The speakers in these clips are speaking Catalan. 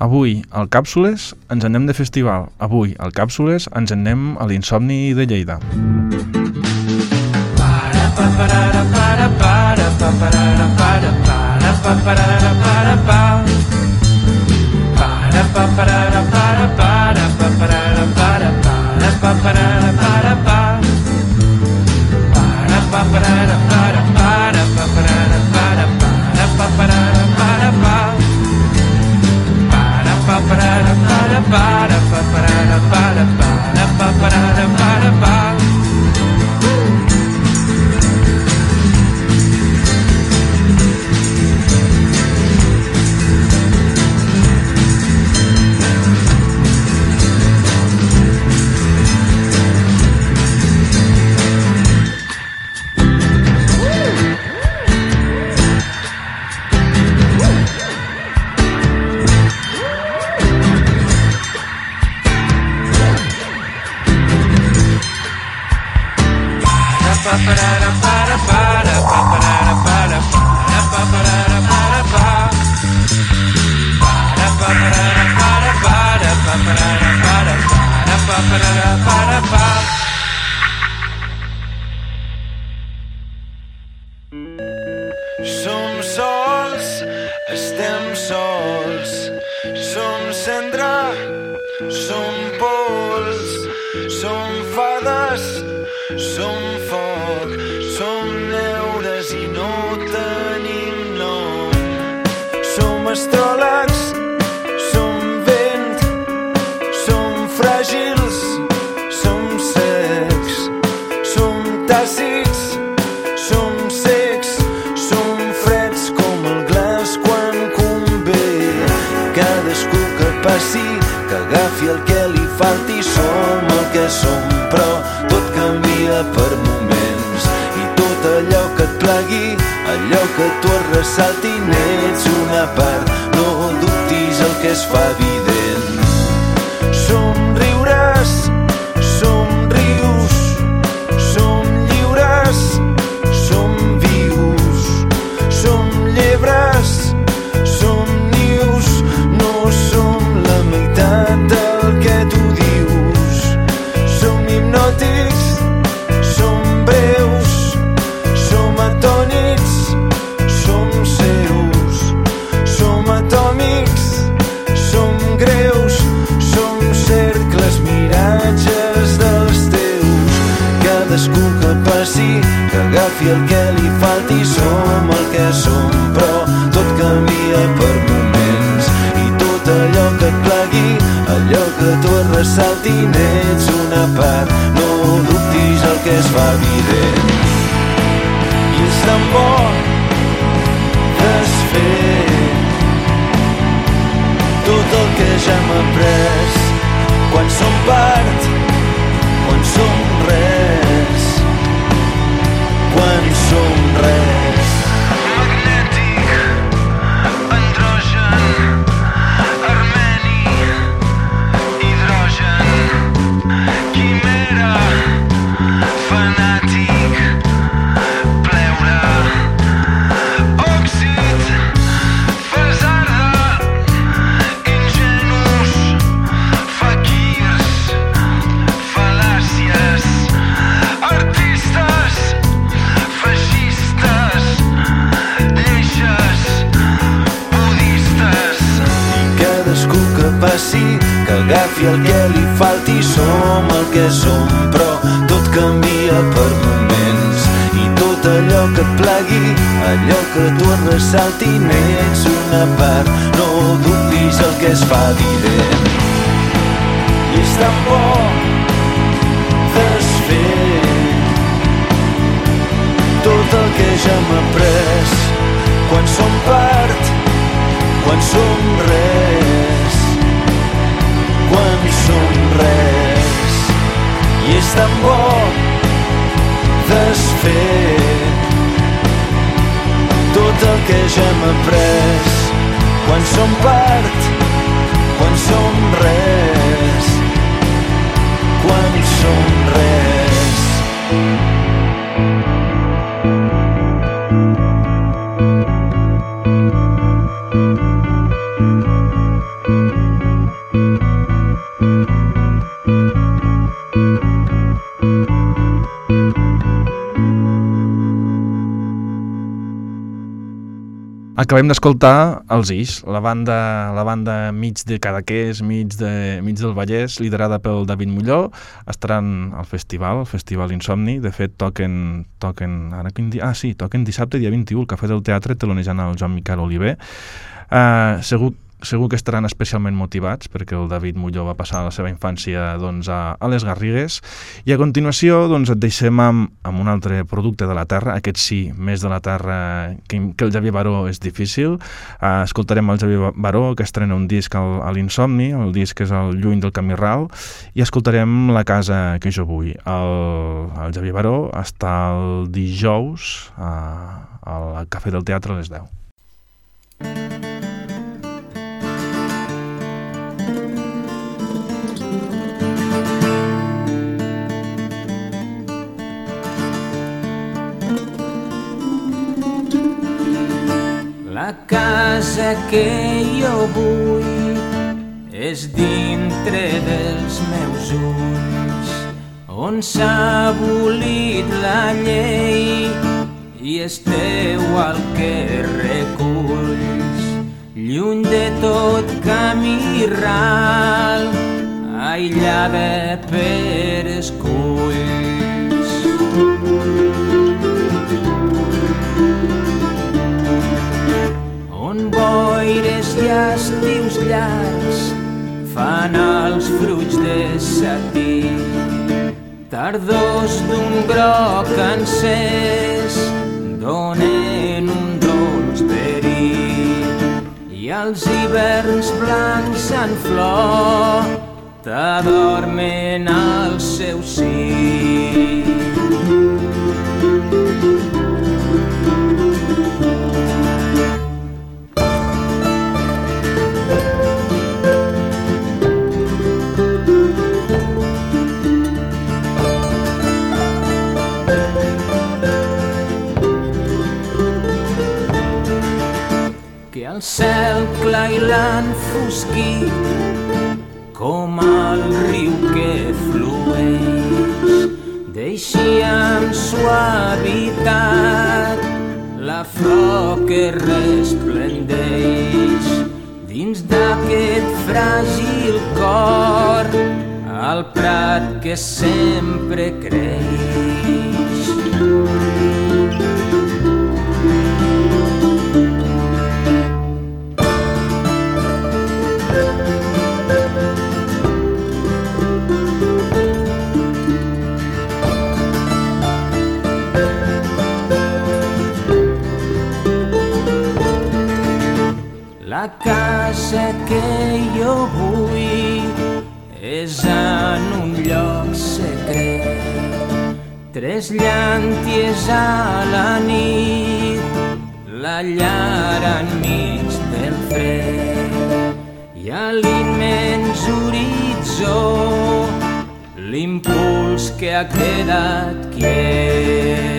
Avui, al Càpsules, ens anem de festival. Avui, al Càpsules, ens anem a l'Insomni de Lleida. Para, pa, para, para, para, pa, para, para, para, pa, para, para, pa. Para, pa, para, para, para, pa, para, para, para, pa, para, para, pa. Para, pa, para, para, para, Som pols, som fades, som foc, som neures i no tenim nom. Som estrofes i el que li falti som el que som, però tot canvia per moments. I tot allò que et plagui, allò que tu et ressalti n'ets una part, no dubtis el que es fa vida agafi el que li falti, som el que som, però tot canvia per moments. I tot allò que et plegui, allò que tu et ressalti, n'ets una part, no dubtis el que es fa evident. I és tan bo desfer tot el que ja hem après. Quan som part bye. Acabem d'escoltar els Ix, la banda, la banda mig de Cadaqués, mig, de, mig del Vallès, liderada pel David Molló, estaran al festival, el Festival Insomni. De fet, toquen, toquen ara quin dia? Ah, sí, toquen dissabte, dia 21, al Cafè del Teatre, telonejant el Joan Miquel Oliver. Uh, segur segur que estaran especialment motivats perquè el David Molló va passar la seva infància doncs, a, a les Garrigues i a continuació doncs, et deixem amb, amb un altre producte de la terra, aquest sí, més de la terra que, que el Javier Baró és difícil. Uh, escoltarem el Javier Baró que estrena un disc al, a l'Insomni, el disc és el Lluny del Camí Ral i escoltarem La casa que jo vull. El, el Javier Baró està el dijous uh, al Cafè del Teatre a les 10. Casa que jo vull és dintre dels meus ulls, on s'ha abolit la llei i esteu al que reculls, lluny de tot camí ral, aïllada per esculls. Boires i estius llargs fan els fruits de satí. Tardors d'un groc encès donen un dolç verí i els hiverns blancs en flor t'adormen al seu sí. L'enfosquit com el riu que flueix deixi amb suavitat la flor que resplendeix dins d'aquest fràgil cor al prat que sempre creix. Vull és en un lloc secret. Tres llànties a la nit, la llar enmig del fred. I a l'immens horitzó, l'impuls que ha quedat quiet.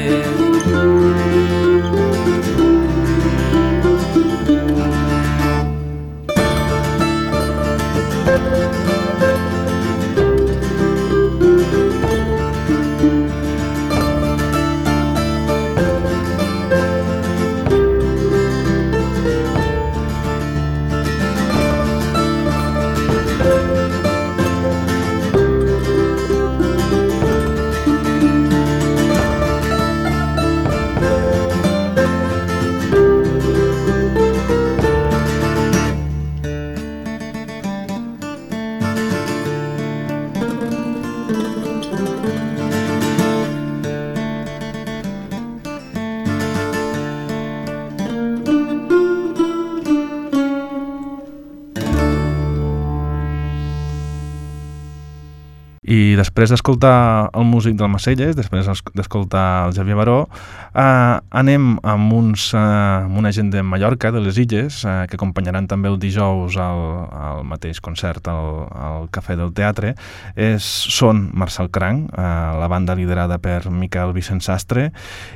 Després d'escoltar el músic del Macelles, després d'escoltar el Javier Baró, eh, anem amb, uns, eh, amb una gent de Mallorca, de les Illes, eh, que acompanyaran també el dijous al, al mateix concert al, al Cafè del Teatre. És, són Marcel Cranc, eh, la banda liderada per Miquel Vicent Sastre,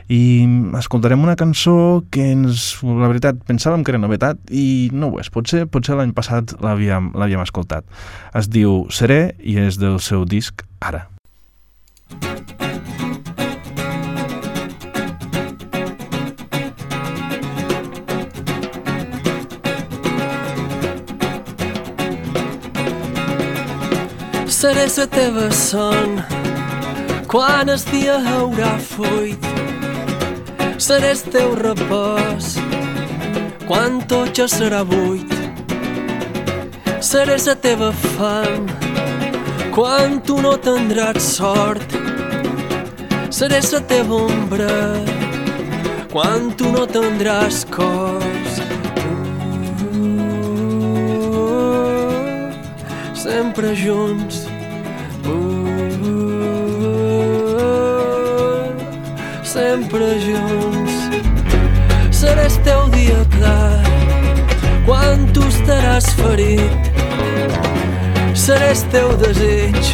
i escoltarem una cançó que ens, la veritat, pensàvem que era novetat i no ho és. Potser, potser l'any passat l'havíem escoltat. Es diu Seré i és del seu disc ara. Seré la teva son quan el dia haurà fuit. Seré el teu repòs quan tot ja serà buit. Seré la teva fam quan tu no tindràs sort. Seré la teva ombra quan tu no tindràs cos. sempre junts. Uh, sempre junts. Seré el teu dia clar quan tu estaràs ferit. Seré el teu desig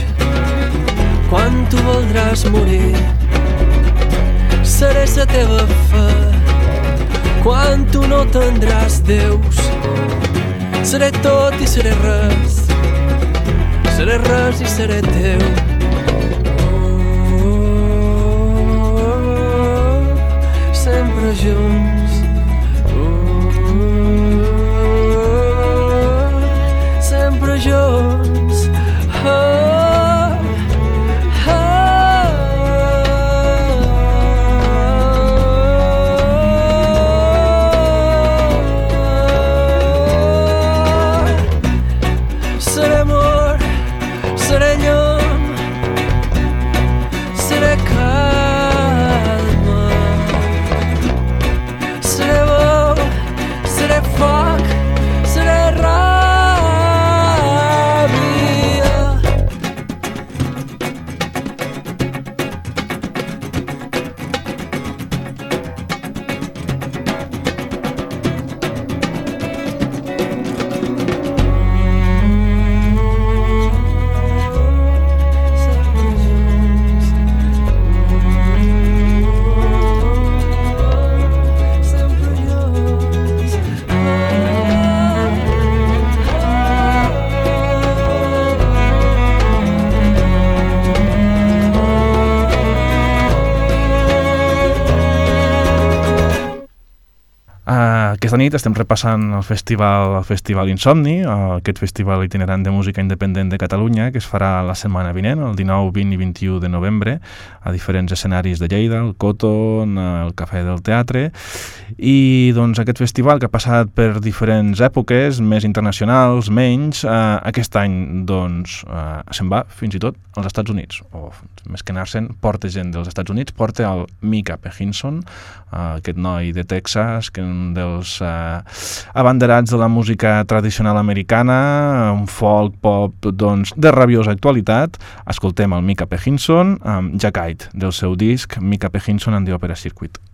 quan tu voldràs morir. Seré la teva fe quan tu no tindràs Déus. Seré tot i seré res seré res i seré teu. Oh, sempre junts. Aquesta nit estem repassant el festival, el festival Insomni, aquest festival itinerant de música independent de Catalunya, que es farà la setmana vinent, el 19, 20 i 21 de novembre, a diferents escenaris de Lleida, el Coton, el Cafè del Teatre, i doncs aquest festival que ha passat per diferents èpoques, més internacionals, menys, eh, aquest any doncs eh, se'n va fins i tot als Estats Units, o més que anar-se'n, porta gent dels Estats Units, porta el Mika Pehinson, eh, aquest noi de Texas, que un dels eh, abanderats de la música tradicional americana, un folk pop doncs, de rabiosa actualitat. Escoltem el Mika Pehinson amb Jackite, del seu disc Mika Pehinson and the Opera Circuit.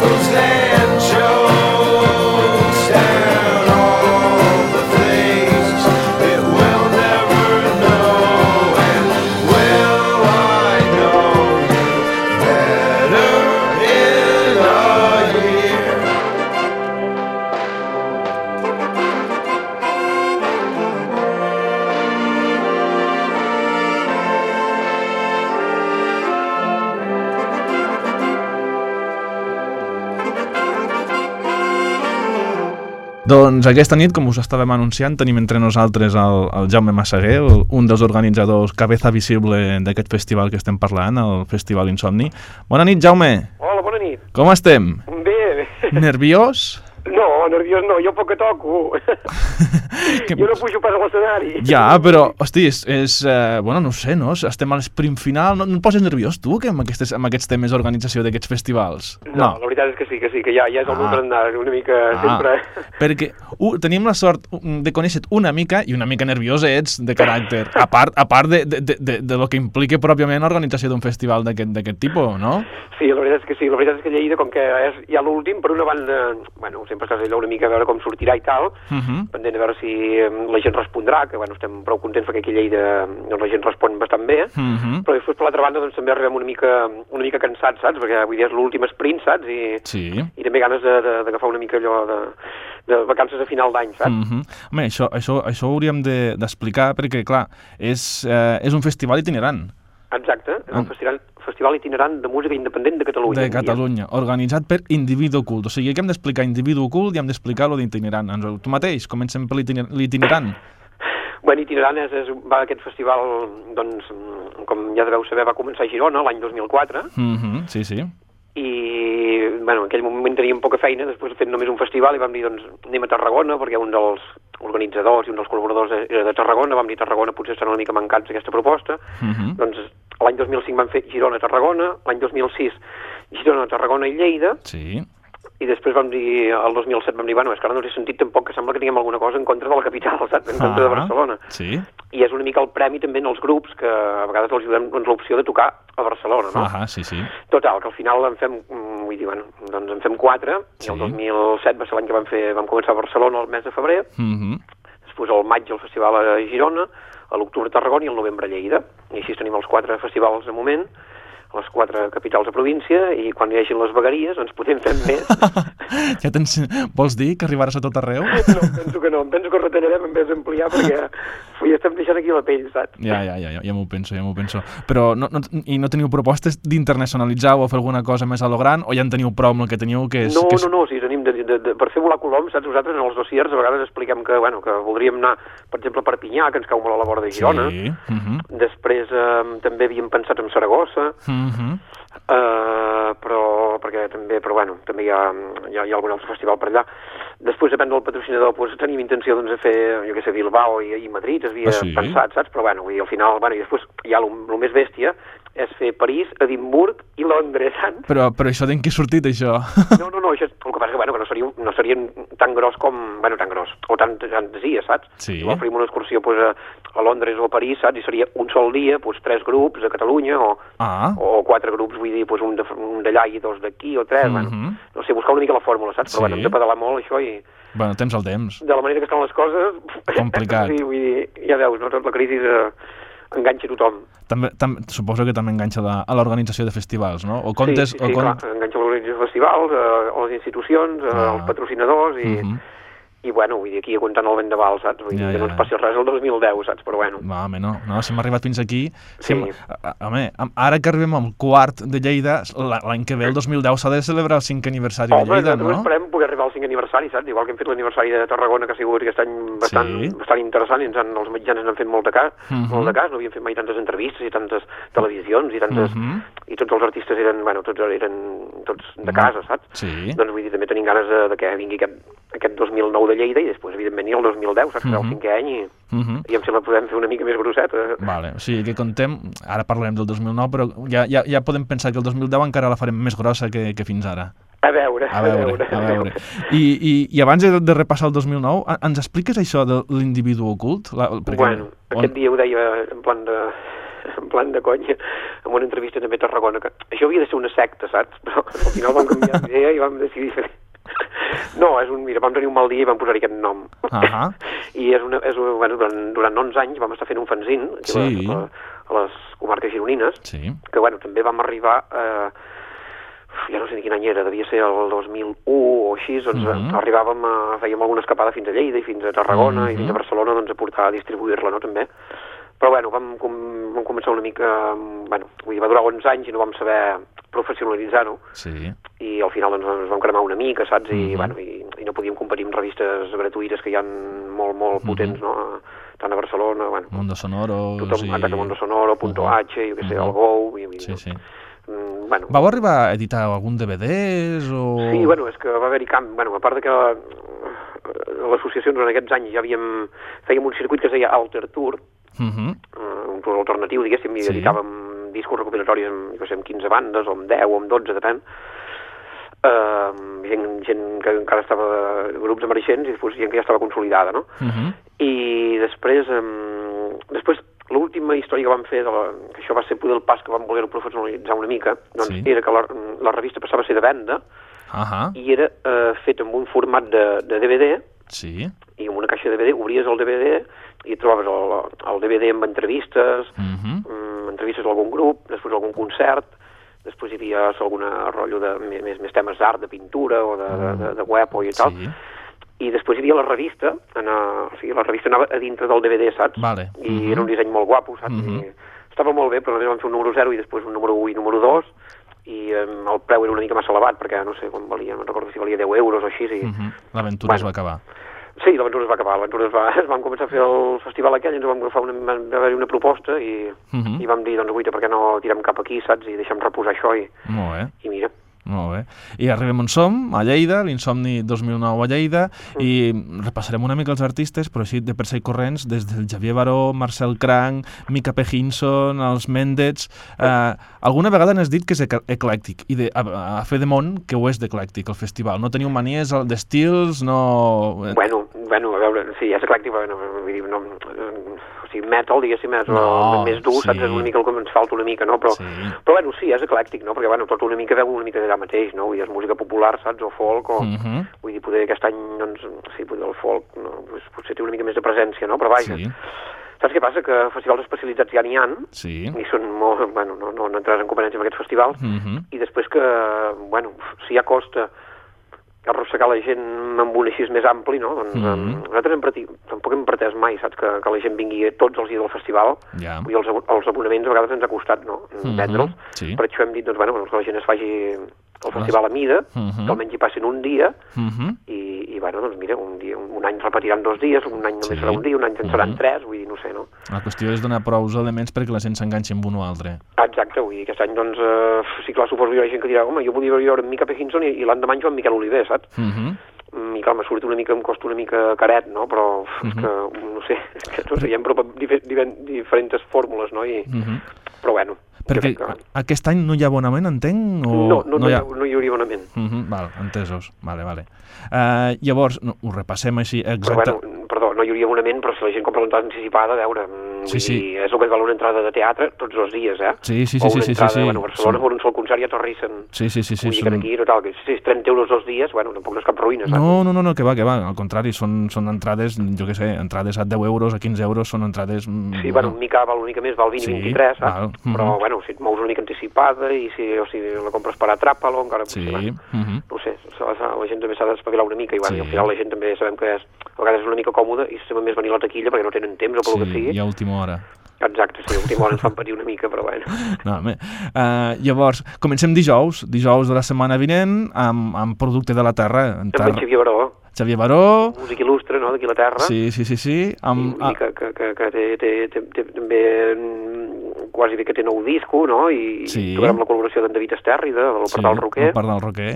who's there. Aquesta nit, com us estàvem anunciant, tenim entre nosaltres el, el Jaume Massaguer, el, un dels organitzadors cabeza visible d'aquest festival que estem parlant, el Festival Insomni. Bona nit, Jaume. Hola, bona nit. Com estem? Bé, bé. Nerviós? No, nerviós no, jo poc que toco. Que- jo no pujo pas a l'escenari. Ja, però, hosti, és, és eh, bueno, no sé, no? Estem a l'esprint final. No, no et poses nerviós, tu, que amb, aquestes, amb aquests temes d'organització d'aquests festivals? No, la veritat és que sí, que sí, que ja, ja és el Ah. meu tarannà, una mica sempre... perquè uh, tenim la sort de conèixer una mica i una mica nerviosa ets de caràcter, a part, a part de, de, de, de, de lo que implica pròpiament l'organització d'un festival d'aquest d'aquest tipus, no? Sí, la veritat és que sí, la veritat és que Lleida, com que és ja l'últim, per una banda, bueno, sempre estàs allò una mica a veure com sortirà i tal, Uh -huh. pendent a veure si eh, la gent respondrà, que bueno, estem prou contents perquè aquí a Lleida doncs, la gent respon bastant bé, Uh -huh. però després per l'altra banda doncs, també arribem una mica, una mica cansats, saps? Perquè vull dir, és l'últim sprint, saps? I, Sí. i també ganes de- de- d'agafar una mica allò de, de vacances a final d'any, saps? Uh -huh. Home, això, això, això ho hauríem de- d'explicar de, perquè, clar, és, eh, és un festival itinerant Exacte, és el festival, festival itinerant de música independent de Catalunya. de Catalunya, organitzat per individu ocult. O sigui, que hem d'explicar individu ocult i hem d'explicar lo d'itinerant. Ens- Tu mateix, comencem per l'itiner- l'itinerant. Bueno, itinerant és, és, va aquest festival, doncs, mm, com ja deveu saber, va començar a Girona l'any 2004 Uh -huh. Sí, sí. i, bueno, en aquell moment teníem poca feina, després fent només un festival i vam dir, doncs, anem a Tarragona, perquè un dels organitzadors i un dels col·laboradors era de Tarragona, vam dir Tarragona potser estan una mica mancats d'aquesta proposta, Uh -huh. doncs l'any 2005 vam fer Girona-Tarragona, l'any 2006 Girona-Tarragona i Lleida, Sí. i després vam dir, el 2007 vam dir, bueno, és que ara no té sentit tampoc que sembla que tinguem alguna cosa en contra de la capital, saps? En contra de Ah, Barcelona. Sí. I és una mica el premi també en els grups, que a vegades els donem doncs, l'opció de tocar a Barcelona, no? Ah, sí, sí. Total, que al final en fem, mm, vull dir, bueno, doncs en fem quatre, Sí. i el 2007 va ser l'any que vam, fer, vam començar a Barcelona el mes de febrer, Uh -huh. després al maig el festival a Girona, a l'octubre a Tarragona i al novembre a Lleida. I així tenim els quatre festivals de moment, les quatre capitals de província, i quan hi hagi les vegueries ens podem fer més. ja tens... Vols dir que arribaràs a tot arreu? no, penso que no, em penso que retallarem en vez d'ampliar perquè ui, estem deixant aquí la pell, saps? Ja, ja, ja, ja, ja m'ho penso, ja m'ho penso. Però no, no, i no teniu propostes d'internacionalitzar o fer alguna cosa més a lo gran, o ja en teniu prou amb el que teniu, que és... No, que és... no, no, si tenim de, de, de, per fer volar coloms, saps, nosaltres en els dossiers a vegades expliquem que, bueno, que voldríem anar, per exemple, a Perpinyà, que ens cau molt a la vora de Girona, Sí. Uh -huh. després eh, també havíem pensat en Saragossa, Uh -huh. Eh, però, perquè també, però bueno, també hi ha, hi ha, hi ha algun altre festival per allà. Després, depèn del patrocinador, doncs, tenim intenció doncs, de fer, jo què sé, Bilbao i, i Madrid, es havia Ah, sí? pensat, saps? Però bueno, dir, al final, bueno, i després hi ha el més bèstia, és fer París, Edimburg i Londres, saps? Però, però això d'en què ha sortit, això? No, no, no, això és, el que passa que, bueno, que no, seria, no serien tan gros com, bueno, tan gros, o tant, tantes dies, saps? Sí. Igual faríem una excursió pues, a, a Londres o a París, saps? I seria un sol dia, pues, tres grups a Catalunya, o, Ah, o quatre grups, vull dir, pues, un d'allà i dos d'aquí, o tres, Mhm. bueno, no sé, buscar una mica la fórmula, saps? Sí. Però bueno, hem de pedalar molt això i bueno, tens el temps. de la manera que estan les coses... Complicat. sí, vull dir, ja veus, no? Tot la crisi eh, enganxa tothom. També, tam, suposo que també enganxa la, a l'organització de festivals, no? O comptes... sí, sí, sí o com... clar, enganxa l'organització de festivals, eh, a les institucions, eh, Ah. als patrocinadors i... Mhm. I bueno, vull dir, aquí aguantant el vendaval, saps? Vull dir, Ja, que no ja, ens ja. passi res el 2010, saps? Però bueno, Va, home, no, no, si hem arribat fins aquí... Si Sí. hem, home, ara que arribem al quart de Lleida, la- l'any que ve, el 2010, s'ha de celebrar el cinquè aniversari Home, de Lleida, no? esperem poder arribar al 5 aniversari, saps? Igual que hem fet l'aniversari de Tarragona, que ha sigut aquest any bastant, Sí. bastant interessant, i ens han, els mitjans ens han fet molt de, cas, Mhm. molt de cas, no havíem fet mai tantes entrevistes i tantes televisions i tantes... Mhm. I tots els artistes eren, bueno, tots eren tots de Mhm. casa, saps? Sí. Doncs vull dir, també tenim ganes de, de que vingui aquest, aquest 2009 de Lleida i després, evidentment, i el 2010, saps? Serà Mhm. el cinquè any i, Mhm. i em sembla que podem fer una mica més grosseta. Vale, o sigui que contem, ara parlarem del 2009, però ja, ja, ja podem pensar que el 2010 encara la farem més grossa que, que fins ara. A veure, A veure, a veure. I, i, i abans de, de repassar el 2009, a- ens expliques això de l'individu ocult? La, perquè, Bueno, on- aquest dia ho deia en plan de, en plan de conya, en una entrevista també a Tarragona, que això havia de ser una secta, saps? Però al final vam canviar d'idea i vam decidir fer... No, és un, mira, vam tenir un mal dia i vam posar-hi aquest nom. Ahà. I és una, és una, bueno, durant, durant 11 anys vam estar fent un a, Sí. les, a, a les comarques gironines, Sí. que bueno, també vam arribar eh, ja no sé ni quin any era, devia ser el 2001 o així, doncs Mhm. mm -hmm. arribàvem a, fèiem alguna escapada fins a Lleida i fins a Tarragona Mhm. i fins a Barcelona doncs, a portar a distribuir-la, no, també. Però bueno, vam, com, vam començar una mica, mm, bueno, vull dir, va durar 11 anys i no vam saber professionalitzar-ho Sí. i al final doncs, ens vam cremar una mica, saps? I, Mhm. bueno, i, i no podíem competir amb revistes gratuïtes que hi ha molt, molt potents, no? tant a Barcelona, bueno, Mundo Sonoros tothom, i... exacte, Mundo Sonoro, Punto Mhm. H, jo què sé, Mhm. el Go, i, i, Sí, sí. Mm, bueno, Vau arribar a editar algun DVDs o... Sí, bueno, és que va haver-hi camp... Bueno, a part de que eh, l'associació durant aquests anys ja havíem... fèiem un circuit que es deia Alter Tour, Mhm. eh, un tour alternatiu, diguéssim, i Sí. editàvem discos recopilatoris amb, què sé, amb 15 bandes, o amb 10, o amb 12, depèn. Uh, gent, gent que encara estava... grups emergents i després gent que ja estava consolidada, no? Mhm. I després, um, després l'última història que vam fer, de la, que això va ser poder el pas que vam voler professionalitzar una mica, doncs Sí. era que la, la revista passava a ser de venda Ahà, i era eh, fet amb un format de, de DVD sí. i amb una caixa de DVD obries el DVD i trobaves el, el DVD amb entrevistes, Mhm. mm, entrevistes d'algun grup, després algun concert, després hi havia alguna rotllo de més, més, temes d'art, de pintura o de, de, de, de web o i tal. Sí. I després hi havia la revista, en, uh, o sigui, la revista anava a dintre del DVD, saps? Vale. I Mhm. era un disseny molt guapo, saps? Mhm. I estava molt bé, però a més vam fer un número 0 i després un número 1 i número 2 i um, el preu era una mica massa elevat perquè no sé quan valia, no recordo si valia 10 euros o així. I... Mhm. L'aventura es Bueno. va acabar. Sí, l'aventura es va acabar, l'aventura es va... Vam començar a fer el festival aquell, ens vam agafar una, va haver una proposta i, Mhm. i vam dir, doncs, guaita, per què no tirem cap aquí, saps? I deixem reposar això i, Molt bé. i mira. Molt bé. I arribem on som, a Lleida, l'Insomni 2009 a Lleida, i repassarem una mica els artistes, però així de per ser corrents, des del Xavier Baró, Marcel Cranc, Mica P. Hinson, els Mendets... Eh, alguna vegada n'has dit que és ec- eclèctic, i de, a, a fer de món que ho és d'eclèctic, el festival. No teniu manies d'estils, no... eh, Bueno, bueno, a veure, sí, és eclèctic, però no, no, eh, o sigui, metal, diguéssim, és No, el més dur, saps? sí. És una mica el que ens falta una mica, no? Però, Sí. però bueno, sí, és eclèctic, no? Perquè, bueno, tot una mica veu una mica d'allà mateix, no? Vull dir, és música popular, saps? O folk, o... Mhm. Vull dir, poder aquest any, doncs, sí, poder el folk, no? pues, potser té una mica més de presència, no? Però vaja, Sí, saps què passa? Que festivals especialitzats ja n'hi ha, sí. i són molt, bueno, no, no, no entraràs en competència amb aquests festivals, Mhm. i després que, bueno, si ja costa arrossegar la gent amb un així més ampli, no? Doncs mm. -hmm. nosaltres hem pretí, tampoc hem pretès mai, saps, que, que la gent vingui tots els dies del festival. Vull dir, els, els abonaments a vegades ens ha costat, no?, Mhm, vendre'ls. sí. Per això hem dit, doncs, bueno, doncs que la gent es faci el festival a mida, Mhm. que almenys hi passin un dia, Mhm. i, i bueno, doncs mira, un, dia, un, un any repetiran dos dies, un any només Sí. serà un dia, un any en seran Mhm. tres, vull dir, no sé, no? La qüestió és donar prou elements perquè la gent s'enganxi amb un o altre. Exacte, vull dir, aquest any, doncs, eh, sí, clar, suposo que hi haurà gent que dirà, home, jo volia veure en Mica Pekinson i, i l'endemà en Joan Miquel Oliver, saps? Mhm. Mm, I clar, me surt una mica, em costa una mica caret, no? Però és Mhm. que, no sé, és que no sé, hi ha diferents fórmules, no? I, Mhm. però bueno, Perquè que... aquest any no hi ha abonament, entenc? O No, no, no, hi ha... no hi hauria abonament. Mhm, val, entesos. Vale, vale. Uh, llavors, no, ho repassem així, Però exacte. bueno, perdó, no hi hauria abonament, però si la gent compra l'entrada anticipada, a veure, mm, Sí, sí. dir, és el que val una entrada de teatre tots els dies, eh? Sí, sí, sí, o sí, una sí, sí, entrada, sí. bueno, a Barcelona Són- per un sol concert ja t'arrissen. Sí, sí, sí, sí. vull que són- aquí, total, que si és 30 euros dos dies, bueno, tampoc no és cap ruïna, saps? No, no, no, no, que va, que va, al contrari, són, són entrades, jo què sé, entrades a 10 euros, a 15 euros, són entrades... mm, Sí, bueno, un mica val una mica més, val 20 Sí, i 23, saps? val, mhm. Però, bueno, si et mous una mica anticipada i si, o si la compres per atrapa-lo, encara... Sí, potser, bueno, mhm. no sé, la, gent també s'ha d'espavilar una mica i, bueno, Sí. i al final la gent també sabem que és, a vegades és una mica còmoda i sembla més venir a la taquilla perquè no tenen temps o pel que sí, sigui. i a última hora. Exacte, sí, última hora ens fan patir una mica, però bueno. No. Uh, llavors, comencem dijous, dijous de la setmana vinent, amb, amb Producte de la Terra. En terra. Xavier Baró, Xavier Baró, músic il·lustre, no?, d'aquí la Terra. sí, sí, sí, sí. I Amb, vull dir que, que, que, que té, té, té, té, també mm, quasi bé que té nou disco, no? I, Sí. i trobarem la col·laboració d'en David Estèrrida, de sí, l'Opertal Roquer. el part del roquer.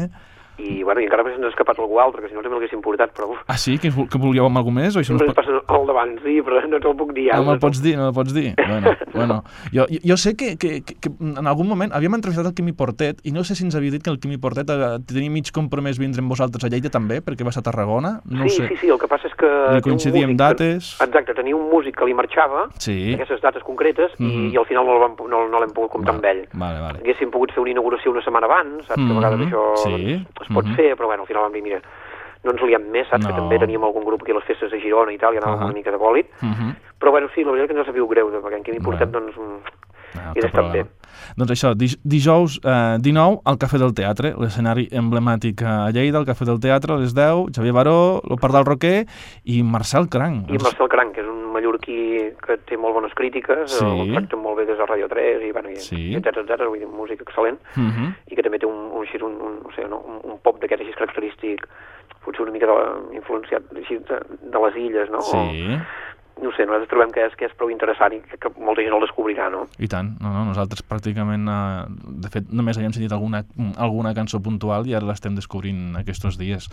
I, bueno, i encara més ens ha escapat algú altre, que si no també l'haguéssim portat, però uf, Ah, sí? Que, que volíeu amb algú més? O això no es pot... passa al davant, sí, però no te'l puc dir. No me'l pots dir, no me'l pots dir. Bueno, bueno. Jo, jo, sé que, que, que, en algun moment havíem entrevistat el Quimi Portet i no sé si ens havia dit que el Quimi Portet tenia mig compromès vindre amb vosaltres a Lleida també, perquè va ser a Tarragona, no sí, sé. sí, sí, el que passa és que... Li coincidíem músic que- dates. Exacte, tenia un músic que li marxava, Sí. aquestes dates concretes, Mhm. i, i al final no, el vam, no, no l'hem pogut comptar amb ell. Vale, vale. Haguéssim pogut fer una inauguració una setmana abans, saps? Que a vegades Mhm, això sí, doncs, es pot mhm. fer, però bueno, al final vam dir, mira, no ens liem més, saps? Que No. també teníem algun grup aquí a les festes de Girona i tal, i anàvem Ahà. una mica de bòlit. Mhm. Però bueno, sí, la veritat que ens ha sabut greu, perquè en Quimi Portet, Bueno. doncs, mm, Ah, I està bé. Doncs això, dij dijous eh, 19 al Cafè del Teatre, l'escenari emblemàtic a Lleida, al Cafè del Teatre, a les 10, Xavier Baró, l'Opar del Roquer i Marcel Cranc. i Marcel Cranc, que és un mallorquí que té molt bones crítiques, Sí. el tracten molt bé des de Ràdio 3, i, bueno, i, Sí. etcètera, etcètera, vull dir, música excel·lent, Mhm. i que també té un, un, un, un, no sé, no? un, un pop d'aquest així característic potser una mica de, influenciat així de, de les illes, no? Sí, no sé, nosaltres trobem que és, que és prou interessant i que, que molta gent el descobrirà, no? i tant. No, no, nosaltres pràcticament, eh, de fet, només havíem sentit alguna, alguna cançó puntual i ara l'estem descobrint aquests dies.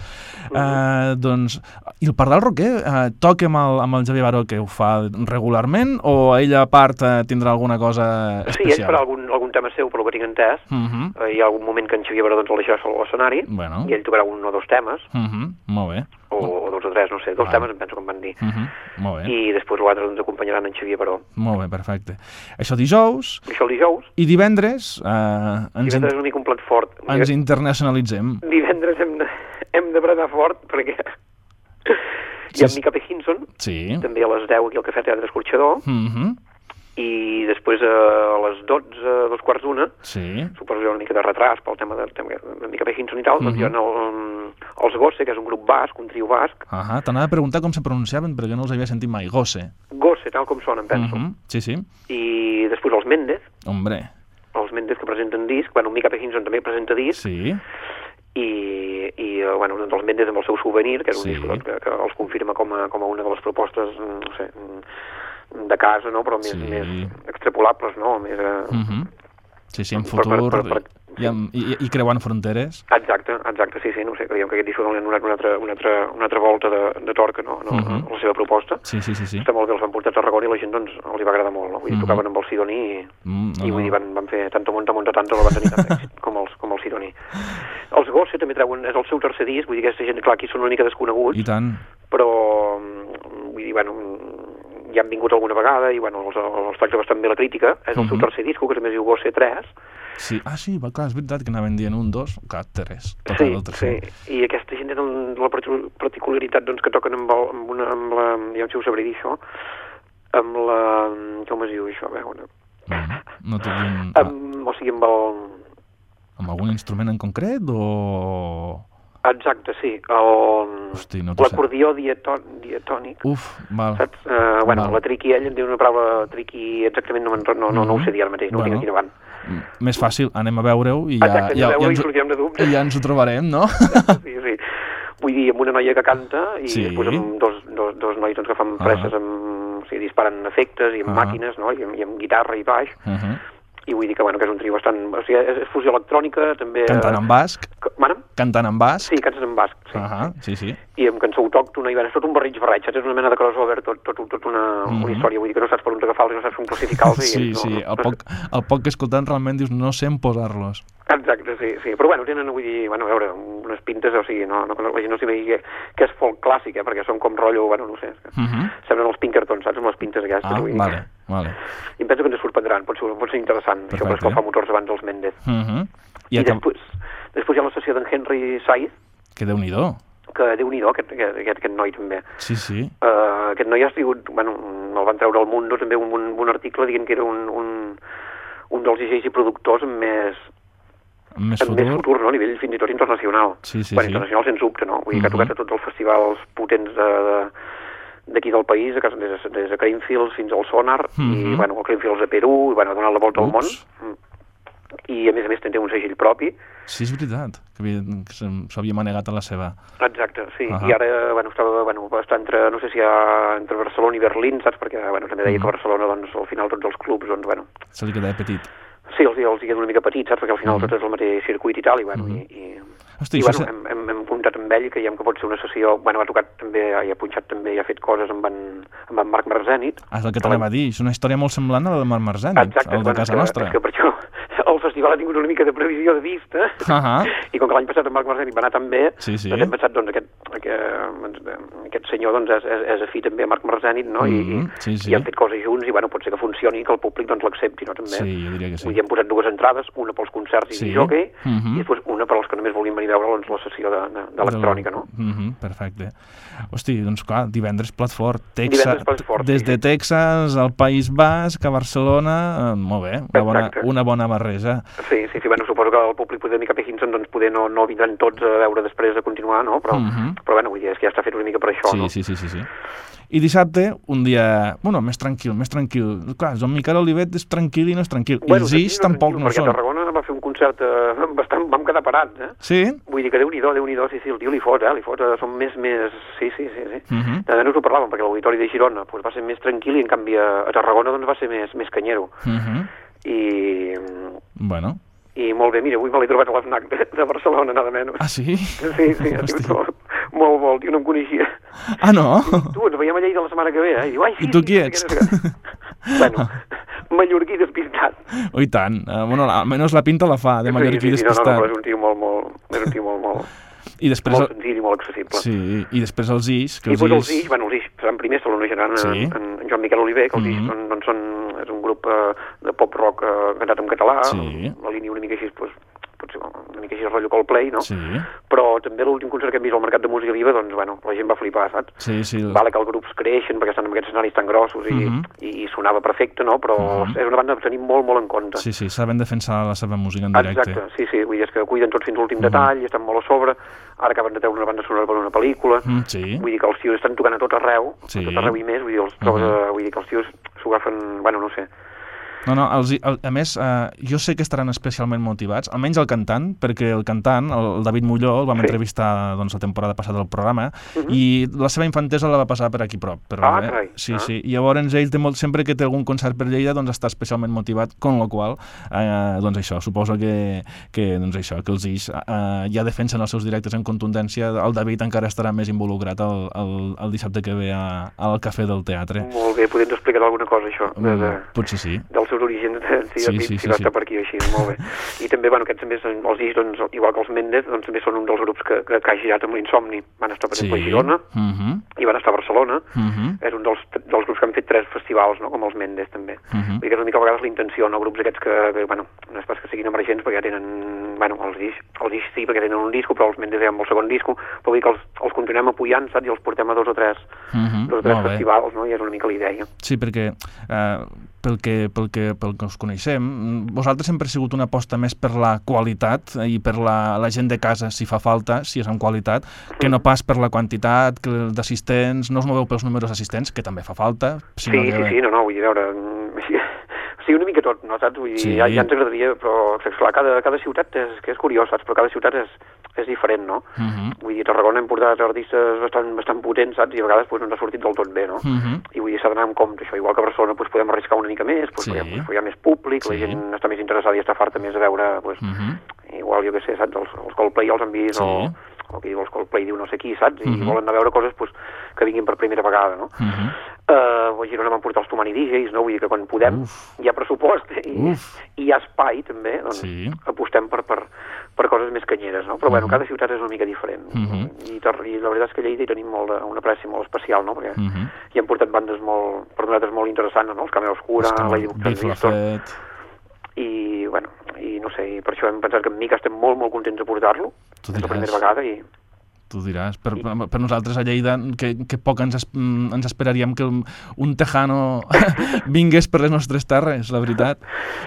Eh, doncs, i el Pardal Roquer, eh, toca amb el, amb el Javier Baró, que ho fa regularment, o ella a part eh, tindrà alguna cosa Sí, ell especial? farà algun, algun tema seu, pel que tinc entès. Mhm. Eh, hi ha algun moment que en Xavier Baró doncs, el deixarà sol a l'escenari Bueno. i ell tocarà un o dos temes, Mhm, Molt bé. O, o dos o tres, no sé, dos Val. temes em penso que em van dir. Mhm, Molt bé. I després l'altre doncs, acompanyaran en Xavier Baró. Molt bé, perfecte. Això dijous Això dijous, i divendres eh, ens, divendres és una mica un plat fort. ens internacionalitzem. Divendres hem de, hem de berenar fort perquè hi ha Sí, Mica Hinson, Sí. també a les 10 aquí al Cafè Teatre Escorxador, Mhm, i després a les 12, dos quarts d'una, Sí. suposo que una mica de retras pel tema de, tema de Mica Hinson i tal, doncs hi ha Mhm. el, els Gosse, que és un grup basc, un trio basc, Ahà, t'anava a preguntar com se pronunciaven perquè no els havia sentit mai. Gosse. Gosse, tal com sonen, penso. Mhm, Sí, sí. I després els Méndez, Hombre, els Méndez que presenten disc, bueno, Mica Hinson també presenta disc, sí. i, i eh, bueno, doncs els Méndez amb el seu souvenir, que és un Sí. disc doncs, que, que els confirma com a, com a una de les propostes, mm, no sé, mm, de casa, no? però més, Sí. més extrapolables, no? Més, eh... Mhm. Sí, sí, en Per- per- futur per- per- i, amb, i, i creuant fronteres. Exacte, exacte, sí, sí, no sé, creiem que aquest disc li han donat una altra, una altra, una altra volta de, de torca no, no, Mhm. a la seva proposta. Sí, sí, sí, sí. Està molt bé, els van portar a Tarragona i la gent doncs, els hi va agradar molt. No? Vull dir, Mhm. tocaven amb el Sidoni i, Mm, no, i vull dir, van, van fer tanta monta, monta, tanto, no van tenir tant com els, com els Sidoni. Els Gosse també treuen, és el seu tercer disc, vull dir, aquesta gent, clar, aquí són una mica desconeguts, I tant. però mm, vull dir, bueno, ja han vingut alguna vegada i bueno, els, els tracta bastant bé la crítica. És el seu Mhm. tercer disc, que també es diu Gosse 3. Sí. Ah, sí, va, clar, és veritat que anaven dient un, dos, clar, tres. Sí, sí, i aquesta gent tenen la partic- particularitat doncs, que toquen amb, el, amb, una, amb la... Ja no sé si ho sabré dir, això. Amb la... Com es diu això? A veure... Mhm. No té un... Ah, Amb, o sigui, amb el... amb algun instrument en concret o... Exacte, sí. El... Hosti, no. L'acordió diatò... diatònic. Uf, val. Saps? Uh, bueno, Val. la triqui, ell en diu una paraula triqui, exactament no, re- no, no, no ho sé dir ara mateix, no ho tinc Bueno. aquí davant. Més fàcil, anem a veure-ho i ja, Exacte, ja, ja, i ens, sortirem de dubtes. i ja ens ho trobarem, no? sí, sí. Vull dir, amb una noia que canta i Sí. després amb dos, dos, dos nois doncs, que fan Ah. preses amb... O sigui, disparen efectes i amb Ah. màquines, no? I amb, i amb guitarra i baix. Uh -huh. I vull dir que, bueno, que és un trio bastant... O sigui, és, fusió electrònica, també... Cantant en basc? Cantant en basc. Sí, canten en basc, sí. Uh -huh. Sí, sí. I amb cançó autòctona, i bueno, és tot un barrig barreig, saps? És una mena de crossover, tot, tot, tot una, Mhm. una història, vull dir que no saps per on agafar-los, no saps com classificar-los. i Sí, no, sí, no, el poc, el poc que escoltant realment dius no sé on posar-los. Exacte, sí, sí. Però bueno, tenen, vull dir, bueno, a veure, unes pintes, o sigui, no, no, la gent no s'hi vegi que, que és folk clàssic, eh, perquè són com rotllo, bueno, no sé, Uh -huh. semblen els Pinkertons, saps, amb les pintes aquestes. Ah, vull dir. vale, vale. I em penso que ens sorprendran, pot ser, pot ser interessant, això per Perfecte. escalfar motors abans dels Méndez. Uh -huh. I, I, acab... després, després hi ha la sessió d'en Henry Saiz, Que déu-n'hi-do. que déu-n'hi-do, aquest, aquest, aquest, aquest noi també. Sí, sí. Uh, aquest noi ha sigut, bueno, el van treure al Mundo també un, un, un article dient que era un, un, un dels DJs i productors amb més, Amb més amb més futur. futur, no? a nivell fins i tot internacional. Sí, sí, bueno, sí. internacional sens dubte, no? Vull dir que ha Mhm. tocat a tots els festivals potents de, de, d'aquí del país, des, de- des de Creamfields fins al Sonar, i Mhm. bueno, el Creamfields a Perú, i bueno, ha donat la volta al món. I a més a més té un segell propi. Sí, és veritat, que, havia, que s'havia manegat a la seva. Exacte, sí. Ahà. I ara, bueno, estava, bueno, està entre, no sé si ha entre Barcelona i Berlín, saps? Perquè, bueno, també deia Mhm. que a Barcelona, doncs, al final tots els clubs, doncs, bueno, Se li quedava petit. sí, els, els hi queda una mica petit, saps? Perquè al final Mhm. tot és el mateix circuit i tal, i, bueno, Mhm. i, i, Hosti, I bueno, hem, hem, hem comptat amb ell, creiem que pot ser una sessió... Bueno, ha tocat també, i ha punxat també, i ha fet coses amb en, amb en Marc Marzenit. Ah, és el que t'anava a dir, és una història molt semblant a la de Marc Marzani, Exacte, el de bueno, casa que, nostra. És que per això el festival ha tingut una mica de previsió de vista, Ahà. i com que l'any passat en Marc Marzenit va anar tan bé, Sí, sí. doncs hem pensat, doncs, aquest, aquest, aquest senyor doncs, és, és, és afí també a Marc Marzenit, no? I, Mhm, sí, sí. i han fet coses junts, i bueno, pot ser que funcioni i que el públic doncs, l'accepti, no? També. Sí, jo diria que sí. Dir, hem posat dues entrades, una pels concerts i Sí. jockey, Mhm. i després una per als que només volien venir a veure doncs, la sessió de- de- d'electrònica, no? Mm -hmm, perfecte. Hosti, doncs clar, divendres plat fort. Divendres Texas, plat fort, des de sí. Texas al País Basc, a Barcelona, eh, molt bé, una bona, Exacte. una bona barreja. Sí, sí, sí, bueno, suposo que el públic poder mica Hinson doncs poder no, no vindran tots a veure després a continuar, no? Però, Mhm. però bueno, vull dir, és que ja està fet una mica per això, Sí, no? sí, sí, sí, sí. I dissabte, un dia, bueno, més tranquil, més tranquil. Clar, Joan Miquel Olivet és tranquil i no és tranquil. I els aquí Ix tampoc no perquè són. a Tarragona va fer un concert eh, bastant... Vam quedar parats, eh? Sí? Vull dir que Déu-n'hi-do, déu nhi déu sí, sí, el tio li fot, eh? Li fot, eh? Són més, més... Sí, sí, sí, sí. Mhm. De no us ho parlàvem, perquè l'auditori de Girona pues, va ser més tranquil i en canvi a, Tarragona doncs, va ser més, més canyero. Mhm. I, Bueno. I molt bé, mira, avui me l'he trobat a l'FNAC de, de Barcelona, nada menys. Ah, sí? Sí, sí, ha sigut molt, molt, molt, tio, no em coneixia. Ah, no? Tu, ens veiem a Lleida la setmana que ve, eh? I, diu, Ai, sí, I tu sí, qui no ets? no què. bueno, mallorquí despistat. Oh, i tant. Uh, bueno, almenys la pinta la fa, de mallorquí sí, sí, sí, no, no, despistat. no, però és un tio molt, molt, és un tio molt, molt, I després... molt senzill i molt accessible. Sí, i després els Ix, que I els doncs els Ix... Ix, bueno, els Ix seran primers, se l'unejaran Sí. en, en Joan Miquel Oliver, que els Ix Mhm. són, doncs són, és un grup eh, de pop-rock eh, cantat en català, Sí. la línia una mica així, doncs, potser una mica així rotllo Coldplay, no? Sí, Però també l'últim concert que hem vist al Mercat de Música Viva, doncs, bueno, la gent va flipar, saps? sí, sí. Vale que els grups creixen perquè estan en aquests escenaris tan grossos i, Mhm. i, i sonava perfecte, no? Però Mhm. és una banda que tenim molt, molt en compte. Sí, sí, saben defensar la seva música en directe. Exacte, sí, sí, vull dir, és que cuiden tot fins a l'últim Mhm. detall, estan molt a sobre, ara acaben de treure una banda sonora per una pel·lícula, Mm, sí. vull dir que els tios estan tocant a tot arreu, Sí. a tot arreu i més, vull dir, els uh vull dir que els tios s'ho agafen, bueno, no sé, No, no, els, el, a més, eh, jo sé que estaran especialment motivats, almenys el cantant, perquè el cantant, el, el David Molló, el vam Sí. entrevistar doncs, la temporada passada al programa, Mhm. i la seva infantesa la va passar per aquí prop. Per, Ah, carai. Sí, Ah. sí. I llavors ell té molt, sempre que té algun concert per Lleida doncs està especialment motivat, con lo qual, eh, doncs això, suposo que, que, doncs això, que els Ix eh, ja defensen els seus directes en contundència, el David encara estarà més involucrat el, el, el dissabte que ve a, al Cafè del Teatre. molt bé, podem explicar alguna cosa, això, de, de, Mm, Potser sí. dels seus orígens, de, si, Sí, sí, si, va sí. estar per aquí així, molt bé. I també, bueno, aquests també són, els Ix, doncs, igual que els Méndez, doncs també són un dels grups que, que, que ha girat amb l'Insomni. Van estar, per Sí. exemple, a Girona Mhm, i van estar a Barcelona. mhm, És un dels, dels grups que han fet tres festivals, no?, com els Méndez, també. mhm. Vull dir que és una mica a vegades la intenció, no? Grups aquests que, que bueno, no és pas que siguin emergents perquè ja tenen, bueno, els Ix, els Ix sí perquè tenen un disco, però els Méndez ja amb el segon disco, però vull dir que els, els continuem apujant, saps? I els portem a dos o tres, Mhm, dos o tres molt bé. festivals, no? I és una mica la idea. Sí, perquè eh, pel, que, pel, que, pel que us coneixem, vosaltres sempre ha sigut una aposta més per la qualitat i per la, la gent de casa, si fa falta, si és amb qualitat, que no pas per la quantitat que- d'assistents, no us moveu pels números d'assistents, que també fa falta. Sí, sinó sí, que... sí, no, no, vull dir, veure, sí, una mica tot, no, saps? Vull dir, Sí. ja, ja ens agradaria, però, clar, cada, cada ciutat és, que és curiós, saps? Però cada ciutat és, és diferent, no? Mhm, Vull dir, a Tarragona hem portat artistes bastant, bastant potents, saps? I a vegades pues, no ens ha sortit del tot bé, no? mhm. I vull dir, s'ha d'anar amb compte, això. Igual que a Barcelona pues, podem arriscar una mica més, pues, Sí. perquè, pues, hi ha més públic, la Sí. gent està més interessada i està farta més de veure, pues, Mhm. igual, jo què sé, saps? Els, els Coldplay els han vist, Sí. o, o qui diu els Coldplay diu no sé qui, saps? I Mhm. volen anar a veure coses pues, que vinguin per primera vegada, no? Mhm. Uh, a Girona van portar els Tomani DJs, no? Vull dir que quan podem Uf. hi ha pressupost i, Uf. i hi ha espai, també, doncs Sí. apostem per, per, per coses més canyeres, no? Però, bueno, Mhm. cada ciutat és una mica diferent. Mhm. I, Tar- I la veritat és que a Lleida hi tenim molt de, una pressi molt especial, no? Perquè Mhm. hi han portat bandes molt, per nosaltres molt interessants, no? Els que Lady Book Biff Transistor. I, bueno, i no sé, i per això hem pensat que amb Mica estem molt, molt contents de portar-lo. És la primera vegada i Tu diràs, per, per nosaltres a Lleida, que, que poc ens, es, mm, ens esperaríem que un, tejano vingués per les nostres terres, la veritat.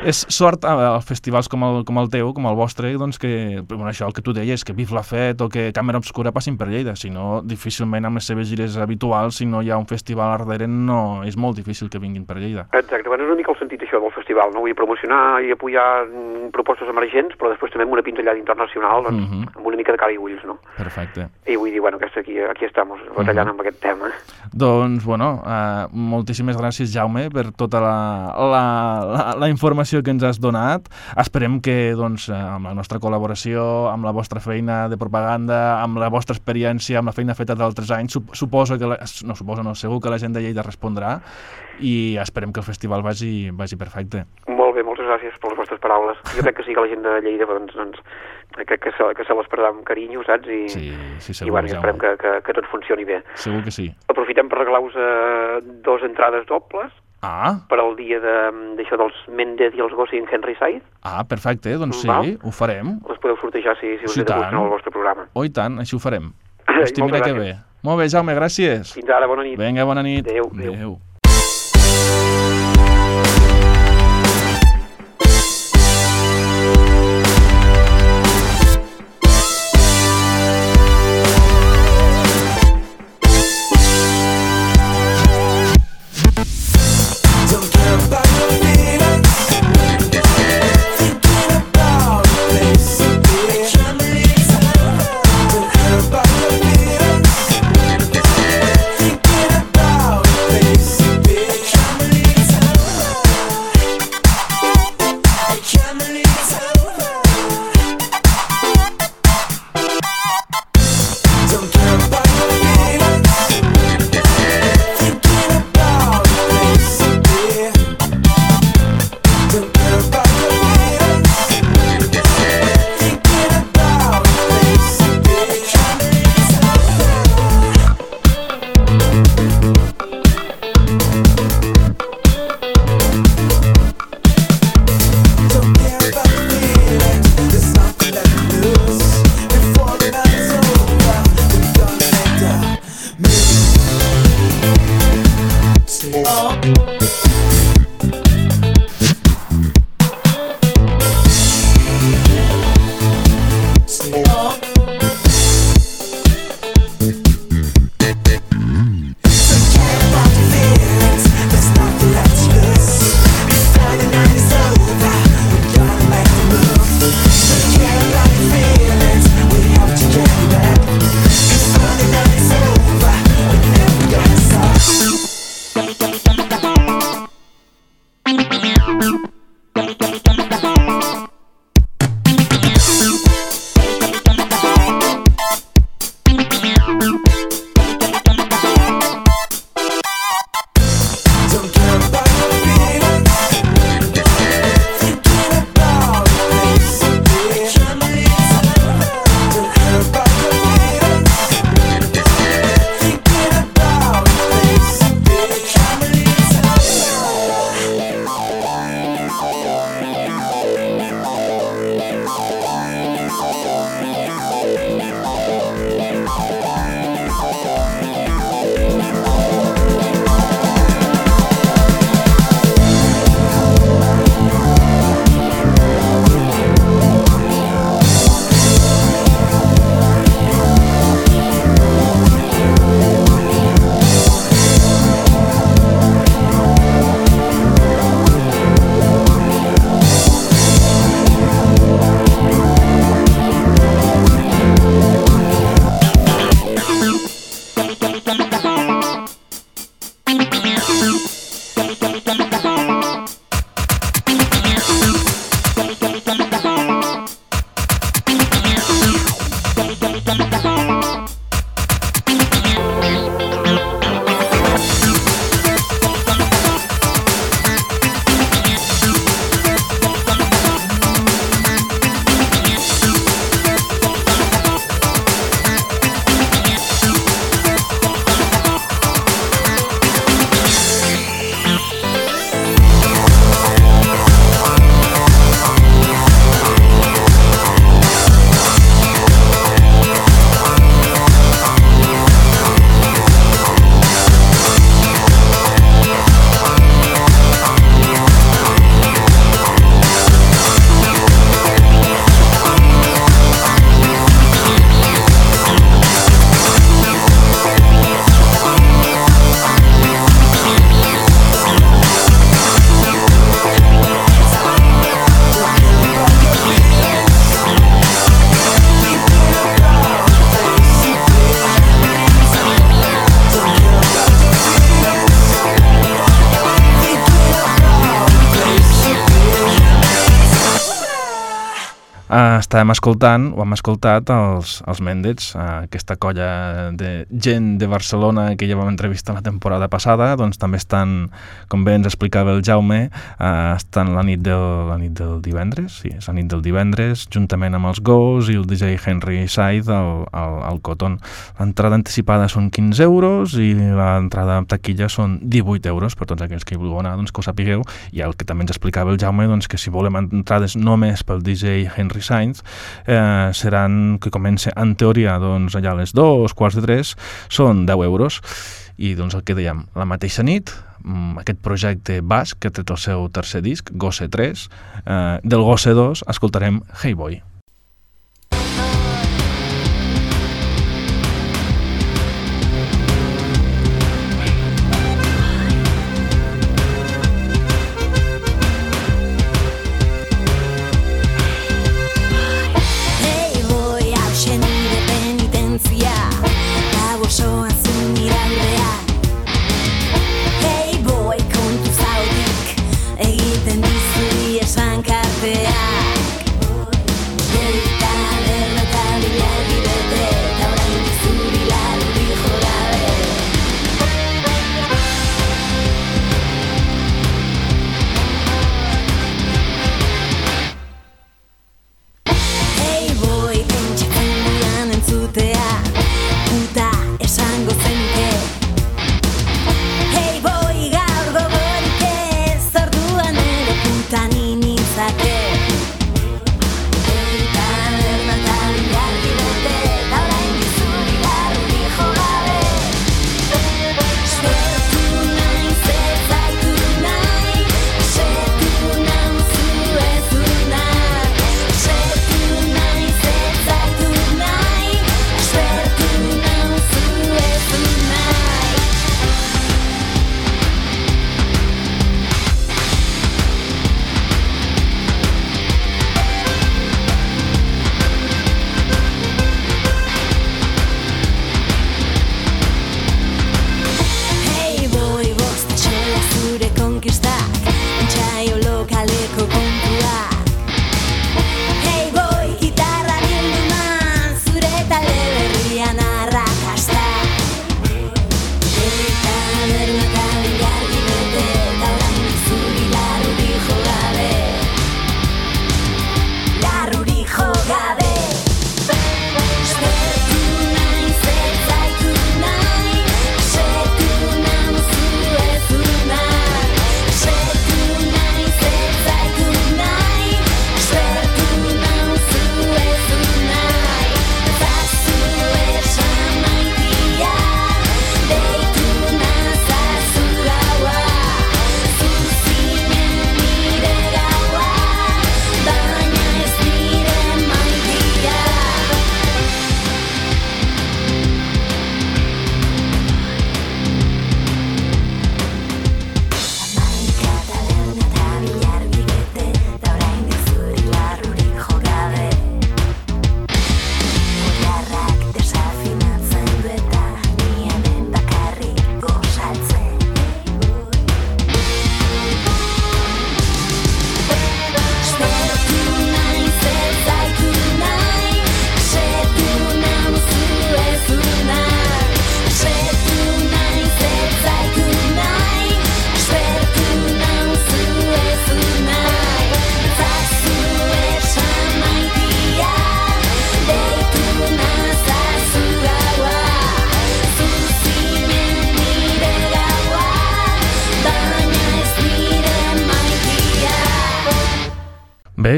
És sort a, a festivals com el, com el teu, com el vostre, doncs que, bueno, això, el que tu deies, que Bif l'ha fet o que Càmera Obscura passin per Lleida, si no, difícilment amb les seves gires habituals, si no hi ha un festival darrere, no, és molt difícil que vinguin per Lleida. Exacte, bueno, és una mica el sentit això del festival, no? Vull promocionar i apoyar mm, propostes emergents, però després també amb una pinzellada internacional, doncs, Mhm. amb una mica de cara i ulls, no? Perfecte. I vull dir, bueno, que aquí, aquí estem, batallant amb aquest tema. Doncs, bueno, uh, moltíssimes gràcies, Jaume, per tota la, la, la, la informació que ens has donat. Esperem que, doncs, eh, amb la nostra col·laboració, amb la vostra feina de propaganda, amb la vostra experiència, amb la feina feta d'altres anys, sup suposo que, la, no suposo, no, segur que la gent de Lleida respondrà i esperem que el festival vagi, vagi perfecte. Molt bé, moltes gràcies per les vostres paraules. Jo crec que sí que la gent de Lleida, doncs, doncs crec que se, que se l'esperarà amb carinyo, saps? I, Sí, sí, i segur, bueno, i esperem Jaume. que, que, que tot funcioni bé. Segur que sí. Aprofitem per regalar-vos eh, dos entrades dobles Ah, per al dia de- d'això de, dels Méndez i els Gossi en Henry Side. ah, perfecte, doncs sí, Val. ho farem. Les podeu sortejar si, si us Sí, en el vostre programa. Oh, i tant, així ho farem. Moltes Estimira que bé. Molt bé, Jaume, gràcies. Fins ara, bona nit. Vinga, bona nit. Adéu, adéu. Adéu. Uh, estàvem escoltant, o hem escoltat, els, els Mendets, uh, aquesta colla de gent de Barcelona que ja vam entrevistar la temporada passada, doncs també estan, com bé ens explicava el Jaume, uh, estan la nit, del, la nit del divendres, sí, és la nit del divendres, juntament amb els Gos i el DJ Henry Said al, al, al Cotton. L'entrada anticipada són 15 euros i l'entrada en taquilla són 18 euros per tots aquells que hi vulgueu anar, doncs que ho sapigueu, i el que també ens explicava el Jaume, doncs que si volem entrades només pel DJ Henry Sainz, eh, seran, que comença en teoria doncs, allà a les 2, quarts de 3, són 10 euros. I doncs el que dèiem, la mateixa nit, mm, aquest projecte basc que tret el seu tercer disc, Gosse 3, eh, del Gosse 2 escoltarem Hey Boy.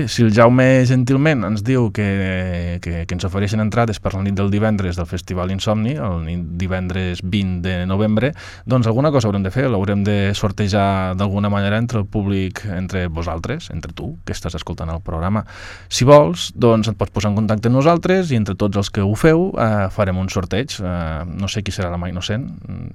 Si el Jaume gentilment ens diu que, que, que ens ofereixen entrades per la nit del divendres del Festival Insomni, el divendres 20 de novembre, doncs alguna cosa haurem de fer, l'haurem de sortejar d'alguna manera entre el públic, entre vosaltres, entre tu, que estàs escoltant el programa. Si vols, doncs et pots posar en contacte amb nosaltres i entre tots els que ho feu eh, farem un sorteig. Eh, no sé qui serà la mà innocent,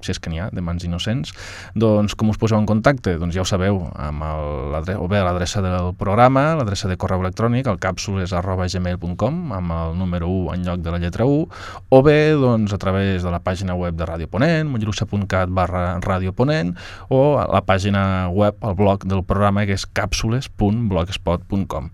si és que n'hi ha, de mans innocents. Doncs com us poseu en contacte? Doncs ja ho sabeu, amb el- l'adre- o bé l'adreça del programa, l'adreça de correu electrònic, el càpsules arroba gmail.com, amb el número 1 en lloc de la lletra 1, o bé doncs, a través de la pàgina web de Ràdio Ponent, mollerussa.cat barra Ràdio Ponent, o a la pàgina web, el blog del programa, que és càpsules.blogspot.com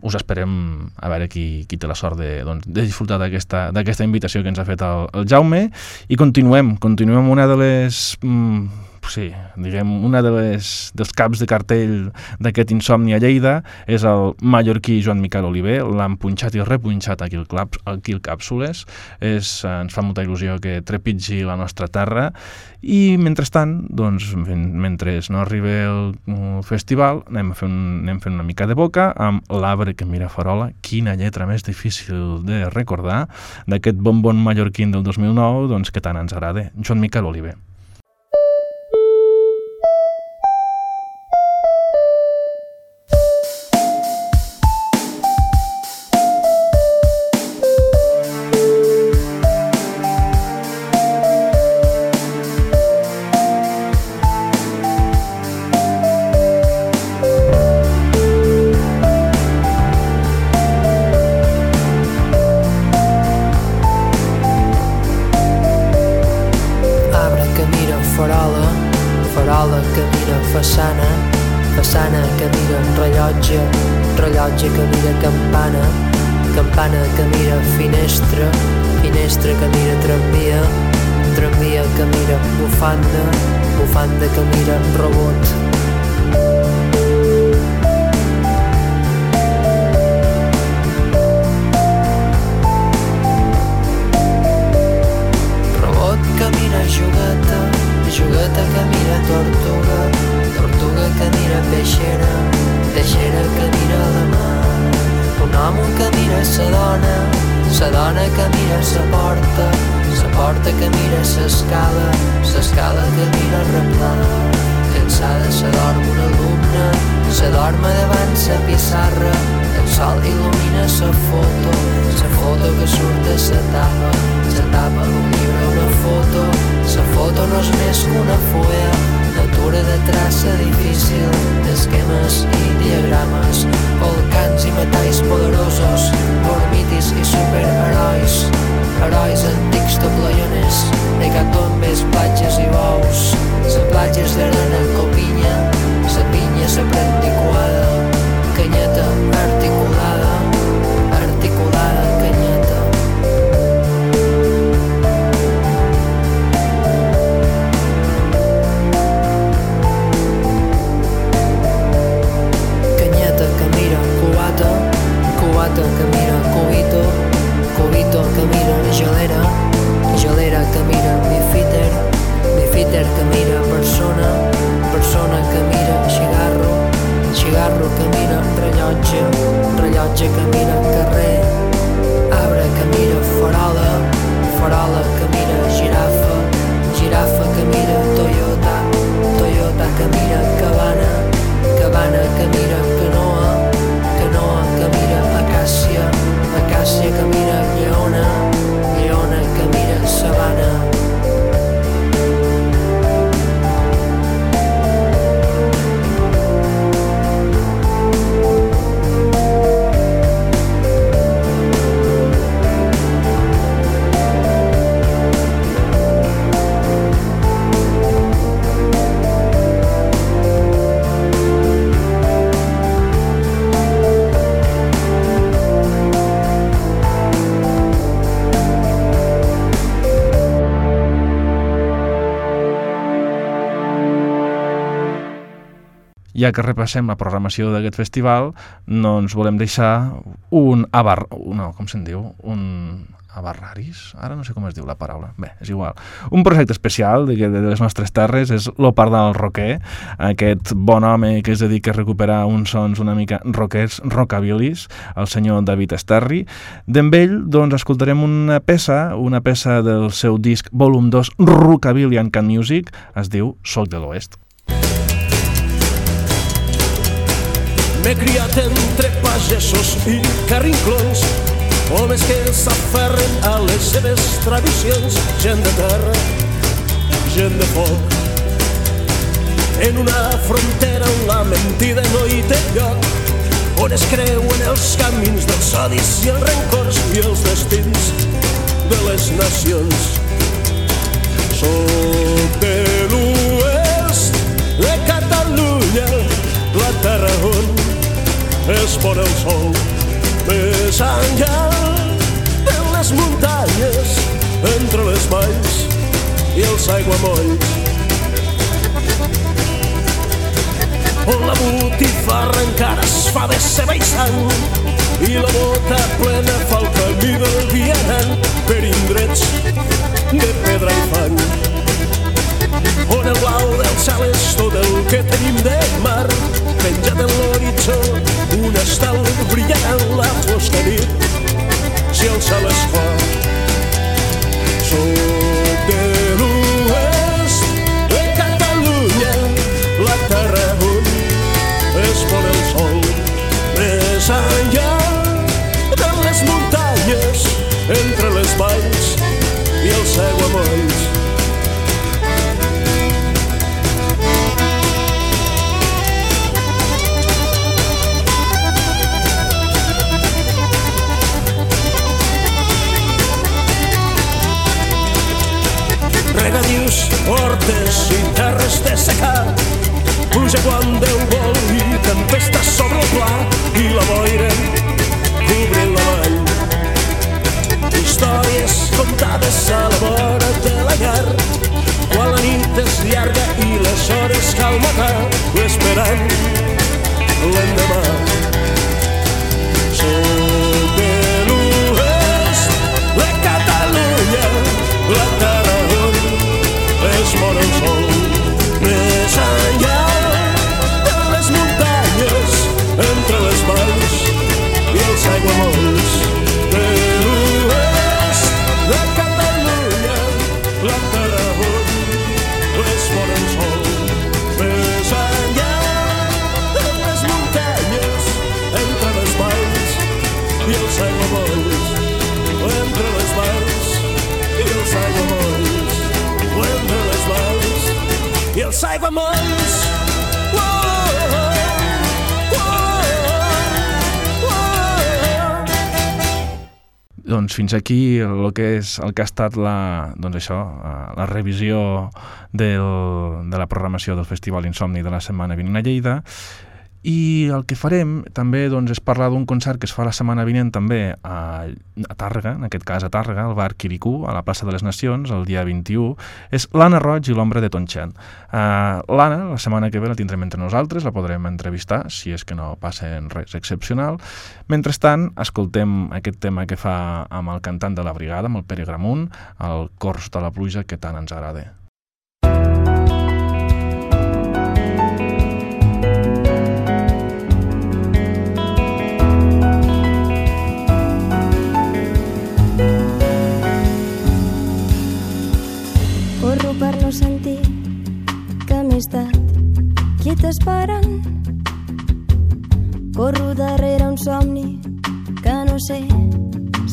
us esperem a veure qui, qui té la sort de, doncs, de disfrutar d'aquesta invitació que ens ha fet el, el Jaume. I continuem, continuem una de les mm, sí, diguem una de les, dels caps de cartell d'aquest insomni a Lleida és el mallorquí Joan Miquel Oliver l'han punxat i repunxat aquí el, clap, aquí el Càpsules és, ens fa molta il·lusió que trepitgi la nostra terra i mentrestant, doncs, men- mentre no arribi el, el festival, anem, a fer un, anem fent una mica de boca amb l'arbre que mira farola, quina lletra més difícil de recordar d'aquest bombon mallorquín del 2009, doncs que tant ens agrada, Joan Miquel Oliver. Ja que repassem la programació d'aquest festival, no ens volem deixar un abar... No, com se'n diu? Un Abarraris? Ara no sé com es diu la paraula. Bé, és igual. Un projecte especial de, de les nostres terres és l'Opardal Roquer, aquest bon home que es dedica a recuperar uns sons una mica rockers, rockabilis, el senyor David Esterri. D'en ell, doncs, escoltarem una peça, una peça del seu disc Volum 2, Rockabilly and Can Music, es diu Soc de l'Oest. M'he criat entre pagesos i carrinclons, homes que s'aferren a les seves tradicions, gent de terra, gent de foc. En una frontera on la mentida no hi té lloc, on es creuen els camins dels odis i els rencors i els destins de les nacions. Soc de l'oest de Catalunya, la terra on es pon el sol. Més enllà de les muntanyes entre les valls i els aiguamolls. On la botifarra encara es fa de ceba i sang i la bota plena fa el camí del vianant per indrets de pedra i fang on el blau del cel és tot el que tenim de mar. Penjat en l'horitzó un estel brillant en la fosca nit. Si el cel es fa soc de l'oest de Catalunya la terra on es pon el sol més enllà de les muntanyes entre les valls i els aiguamolls hortes i terres de secà. Pluja quan Déu vol Doncs fins aquí el que és el que ha estat la, doncs això, eh, la revisió del, de la programació del Festival Insomni de la setmana vinent a Lleida i el que farem també doncs, és parlar d'un concert que es fa la setmana vinent també a, a Tàrrega, en aquest cas a Tàrrega, al bar Quiricú, a la plaça de les Nacions, el dia 21, és l'Anna Roig i l'Ombra de Tonchan. Uh, L'Anna, la setmana que ve la tindrem entre nosaltres, la podrem entrevistar, si és que no passa res excepcional. Mentrestant, escoltem aquest tema que fa amb el cantant de la brigada, amb el Pere Gramunt, el Cors de la pluja que tant ens agrada. No sentir que m'he estat quiet esperant. Corro darrere un somni que no sé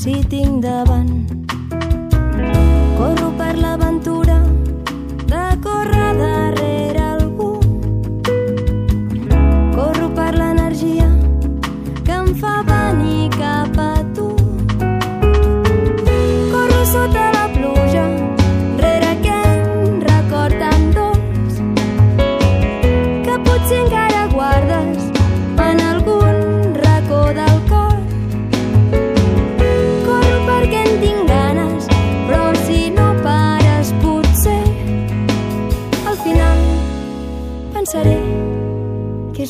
si tinc davant. Corro per l'aventura de córrer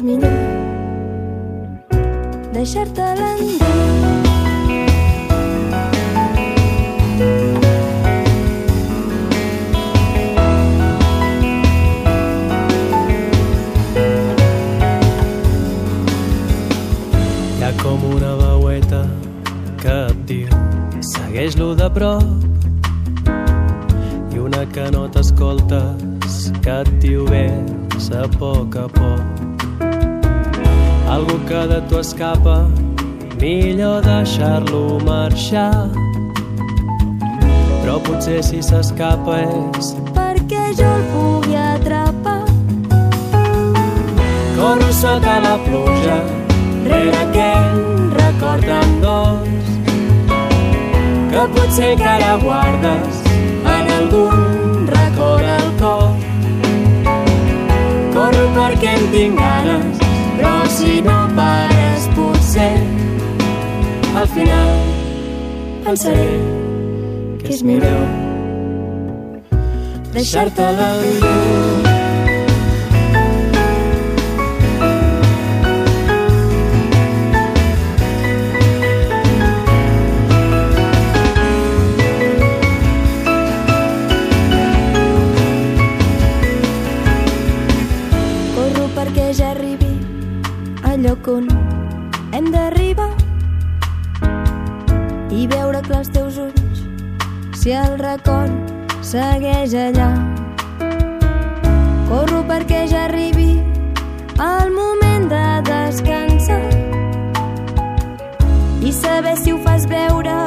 millor deixar-te l'endemà. com una veueta que et diu segueix-lo de prop. I una que no t'escoltes que et diu vés a poc a poc algú que de tu escapa millor deixar-lo marxar però potser si s'escapa és perquè jo el pugui atrapar. Corro sota la pluja, rere aquell record amb dos, que potser encara guardes en algun racó del cor. Corro perquè en tinc ganes, final pensaré que és millor deixar-te la llum. Corro i veure clar els teus ulls si el record segueix allà. Corro perquè ja arribi el moment de descansar i saber si ho fas veure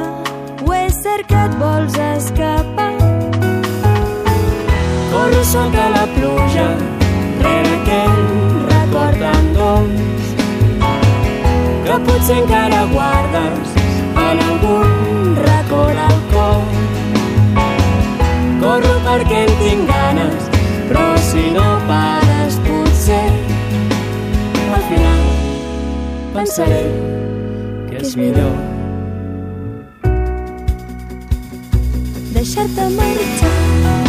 o és cert que et vols escapar. Corro sota la pluja, rere aquell record dolç, que potser encara guardes en algun racó del cor. Corro perquè en tinc ganes, però si no pares potser, al final pensaré que és millor deixar-te marxar.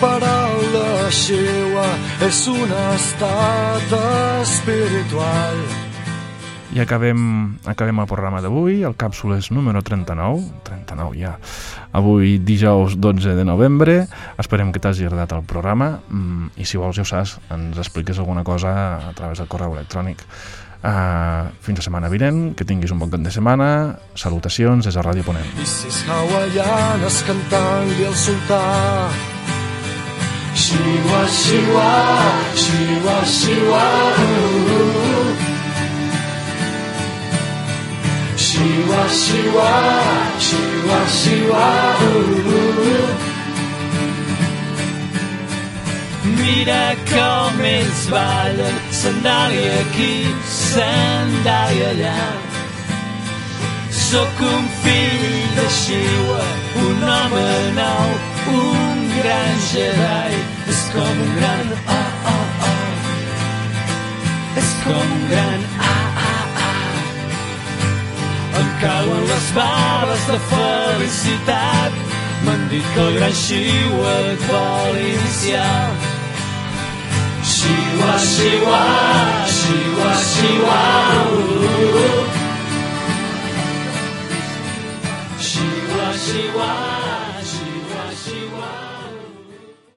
Paraula seua és un estat espiritual. I acabem, acabem el programa d'avui, el càpsules número 39, 39 ja, avui dijous 12 de novembre, esperem que t'hagi agradat el programa mm, i si vols ja ho saps, ens expliques alguna cosa a través del correu electrònic. Uh, fins la setmana vinent, que tinguis un bon cap de setmana, salutacions des de Ràdio Ponent. I sis hawaianes cantant-li al sultà. Xiua, xiua, xiua, xiua. Xiua, xiua, xiua, xiua. Mira com ells ballen, sandàlia aquí, sandàlia allà. Sóc un fill de Xiua, un home nou, un gran Jedi. És com un gran ah, ah, ah. És com un gran ah, ah, ah. Em cauen les bales de felicitat. M'han dit que el gran Xiua et vol iniciar. Xiua, xiua, xiua, xiua. uh. Xiua, xiua.